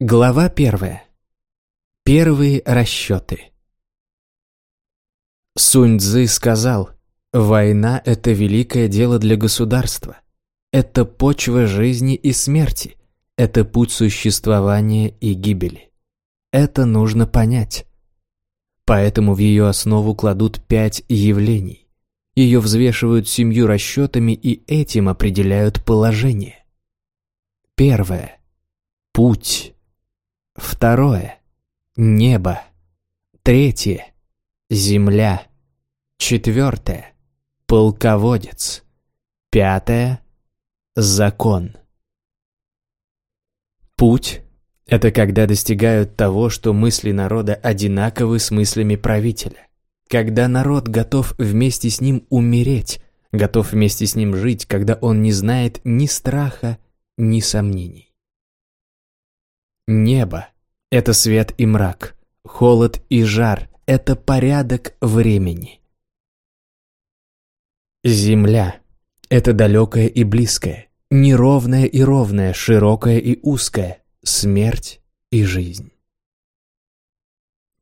Глава первая. Первые расчеты. Сунь Цзы сказал, «Война – это великое дело для государства. Это почва жизни и смерти. Это путь существования и гибели. Это нужно понять. Поэтому в ее основу кладут пять явлений. Ее взвешивают семью расчетами и этим определяют положение. Первое. Путь. Второе. Небо. Третье. Земля. Четвертое. Полководец. Пятое. Закон. Путь – это когда достигают того, что мысли народа одинаковы с мыслями правителя. Когда народ готов вместе с ним умереть, готов вместе с ним жить, когда он не знает ни страха, ни сомнений. Небо — это свет и мрак, холод и жар — это порядок времени. Земля — это далекое и близкое, неровное и ровное, широкое и узкое, смерть и жизнь.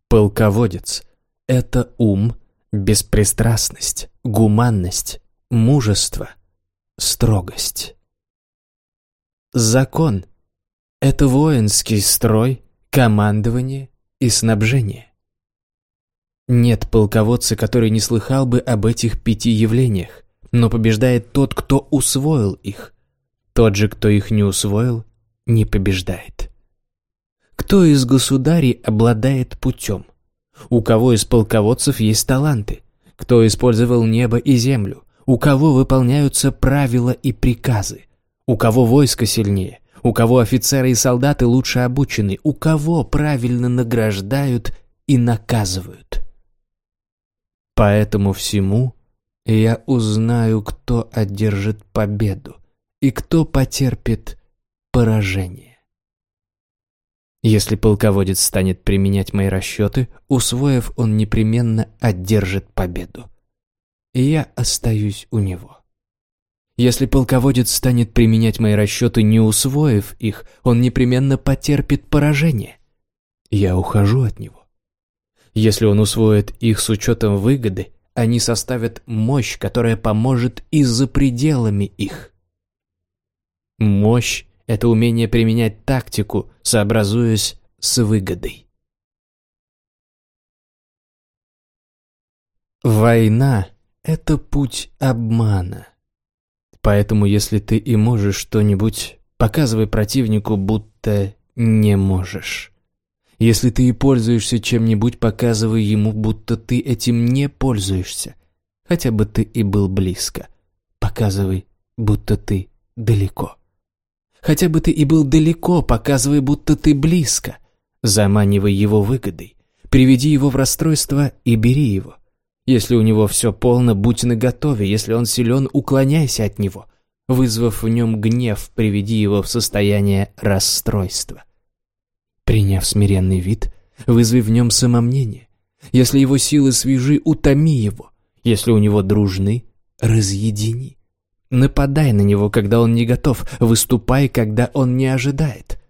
Полководец — это ум, беспристрастность, гуманность, мужество, строгость. Закон — это воинский строй, командование и снабжение. Нет полководца, который не слыхал бы об этих пяти явлениях, но побеждает тот, кто усвоил их. Тот же, кто их не усвоил, не побеждает. Кто из государей обладает путем? У кого из полководцев есть таланты? Кто использовал небо и землю? У кого выполняются правила и приказы? У кого войско сильнее? У кого офицеры и солдаты лучше обучены, у кого правильно награждают и наказывают. По этому всему я узнаю, кто одержит победу и кто потерпит поражение. Если полководец станет применять мои расчеты, усвоив, он непременно одержит победу. И я остаюсь у него. Если полководец станет применять мои расчеты, не усвоив их, он непременно потерпит поражение. Я ухожу от него. Если он усвоит их с учетом выгоды, они составят мощь, которая поможет и за пределами их. Мощь — это умение применять тактику, сообразуясь с выгодой. Война — это путь обмана. Поэтому, если ты и можешь что-нибудь, показывай противнику, будто не можешь. Если ты и пользуешься чем-нибудь, показывай ему, будто ты этим не пользуешься. Хотя бы ты и был близко. Показывай, будто ты далеко. Хотя бы ты и был далеко, показывай, будто ты близко. Заманивай его выгодой. Приведи его в расстройство и бери его. Если у него все полно, будь наготове, если он силен, уклоняйся от него. Вызвав в нем гнев, приведи его в состояние расстройства. Приняв смиренный вид, вызови в нем самомнение. Если его силы свежи, утоми его. Если у него дружны, разъедини. Нападай на него, когда он не готов, выступай, когда он не ожидает.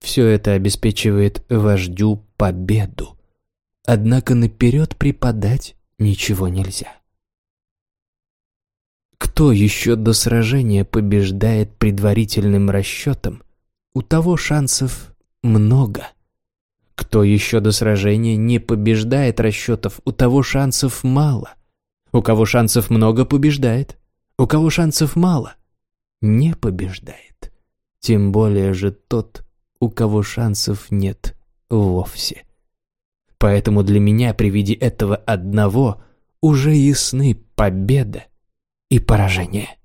Все это обеспечивает вождю победу. Однако наперед преподать ничего нельзя. Кто еще до сражения побеждает предварительным расчетом, у того шансов много. Кто еще до сражения не побеждает расчетов, у того шансов мало. У кого шансов много, побеждает. У кого шансов мало, не побеждает. Тем более же тот, у кого шансов нет вовсе. Поэтому для меня при виде этого одного уже ясны победа и поражение.